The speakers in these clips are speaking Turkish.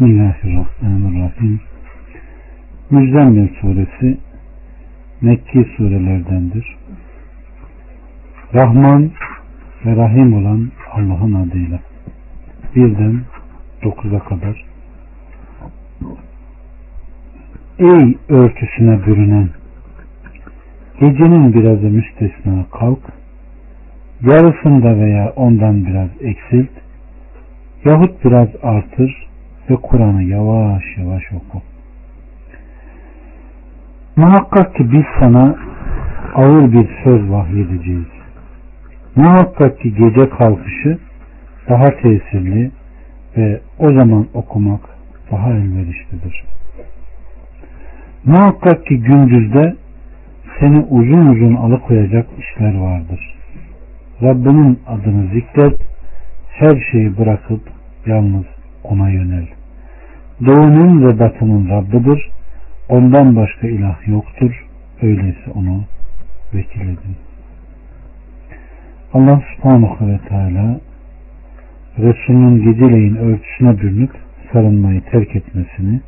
Bismillahirrahmanirrahim. Müzzemmil suresi Mekki surelerdendir. Rahman ve Rahim olan Allah'ın adıyla. Birden dokuza kadar. Ey örtüsüne bürünen, gecenin birazı müstesna kalk, yarısında veya ondan biraz eksilt, yahut biraz artır ve Kur'an'ı yavaş yavaş oku. Muhakkak ki biz sana ağır bir söz vahyedeceğiz. Muhakkak ki gece kalkışı daha tesirli ve o zaman okumak daha elverişlidir. Muhakkak ki gündüzde seni uzun uzun alıkoyacak işler vardır. Rabbinin adını zikret, her şeyi bırakıp yalnız ona yönel. Doğunun ve batının Rabbidir. Ondan başka ilah yoktur. Öyleyse onu vekil edin. Allah subhanahu ve teala Resulünün geceleyin örtüsüne bürünüp sarılmayı terk etmesini,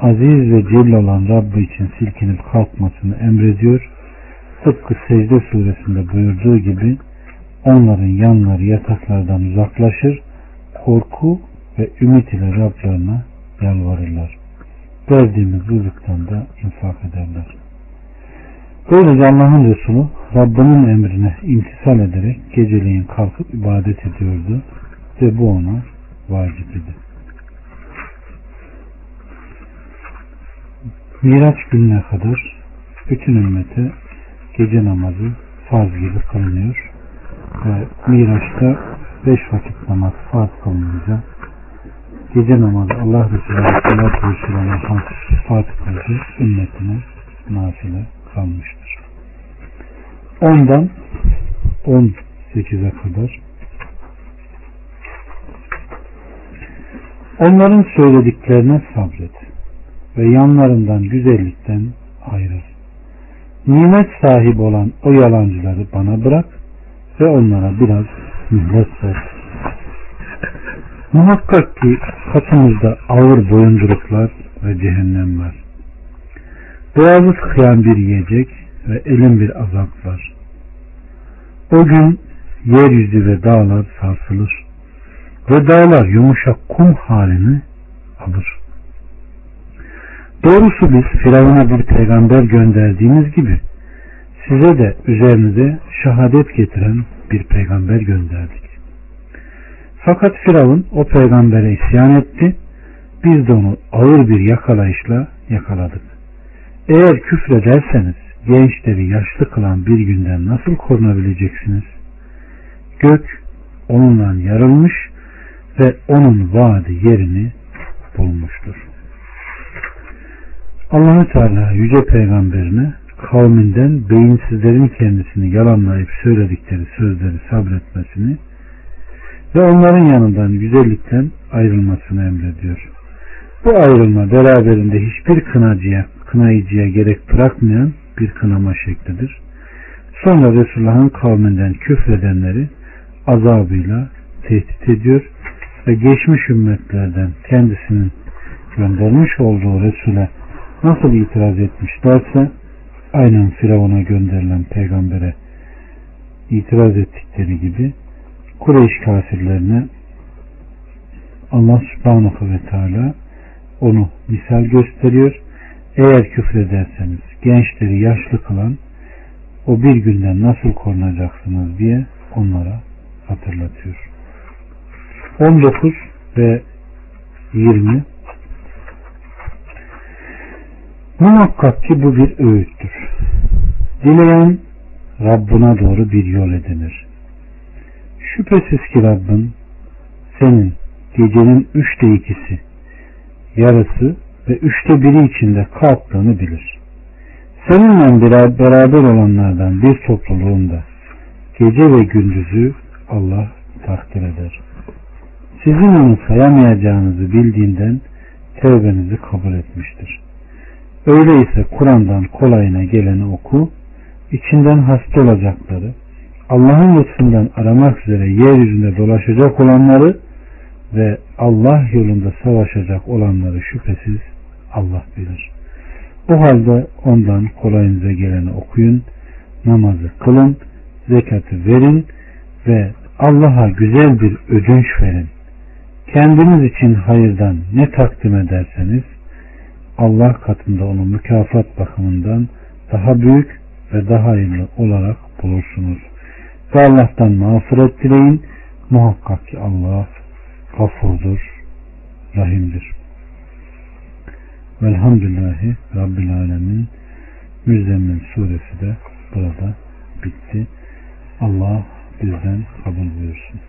aziz ve celil olan Rabbi için silkinip kalkmasını emrediyor. Tıpkı secde suresinde buyurduğu gibi onların yanları yataklardan uzaklaşır, korku ve ümit ile Rablarına yalvarırlar. Verdiğimiz rızıktan da infak ederler. Böylece Allah'ın Resulü Rabbinin emrine imtisal ederek geceleyin kalkıp ibadet ediyordu ve bu ona vacip idi. Miraç gününe kadar bütün ümmete gece namazı farz gibi kılınıyor ve Miraç'ta beş vakit namaz farz kılınınca gece namazı Allah Resulü Aleyhisselatü Vesselam'a farz kıldı ümmetine nafile kalmıştır. Ondan 18'e kadar Onların söylediklerine sabret ve yanlarından güzellikten ayrıl. Nimet sahibi olan o yalancıları bana bırak ve onlara biraz mühlet ver. Muhakkak ki katımızda ağır boyunduruklar ve cehennem var. Boğazı sıkayan bir yiyecek ve elin bir azap var. O gün yeryüzü ve dağlar sarsılır ve dağlar yumuşak kum halini alır. Doğrusu biz Firavun'a bir peygamber gönderdiğimiz gibi size de üzerinize şehadet getiren bir peygamber gönderdik. Fakat Firavun o peygambere isyan etti. Biz de onu ağır bir yakalayışla yakaladık. Eğer küfrederseniz gençleri yaşlı kılan bir günden nasıl korunabileceksiniz? Gök onunla yarılmış ve onun vaadi yerini bulmuştur. allah Teala yüce peygamberine kavminden beyinsizlerin kendisini yalanlayıp söyledikleri sözleri sabretmesini ve onların yanından güzellikten ayrılmasını emrediyor. Bu ayrılma beraberinde hiçbir kınacıya, kınayıcıya gerek bırakmayan bir kınama şeklidir. Sonra Resulullah'ın kavminden küfredenleri azabıyla tehdit ediyor ve geçmiş ümmetlerden kendisinin göndermiş olduğu Resul'e nasıl itiraz etmişlerse aynen Firavun'a gönderilen peygambere itiraz ettikleri gibi Kureyş kafirlerine Allah subhanahu ve teala onu misal gösteriyor. Eğer küfrederseniz gençleri yaşlı kılan o bir günden nasıl korunacaksınız diye onlara hatırlatıyor. 19 ve 20 Muhakkak ki bu bir öğüttür. Dileyen Rabbına doğru bir yol edinir. Şüphesiz ki Rabbin senin gecenin üçte ikisi, yarısı ve üçte biri içinde kalktığını bilir. Seninle beraber olanlardan bir topluluğunda gece ve gündüzü Allah takdir eder. Sizin onu sayamayacağınızı bildiğinden tevbenizi kabul etmiştir. Öyleyse Kur'an'dan kolayına geleni oku, içinden hasta olacakları, Allah'ın lütfundan aramak üzere yeryüzünde dolaşacak olanları ve Allah yolunda savaşacak olanları şüphesiz Allah bilir. Bu halde ondan kolayınıza geleni okuyun, namazı kılın, zekatı verin ve Allah'a güzel bir ödünç verin. Kendiniz için hayırdan ne takdim ederseniz Allah katında onu mükafat bakımından daha büyük ve daha hayırlı olarak bulursunuz. Ve Allah'tan mağfiret dileyin. Muhakkak ki Allah gafurdur, rahimdir. Velhamdülillahi Rabbil Alemin Müzzemmil suresi de burada bitti. Allah bizden kabul buyursun.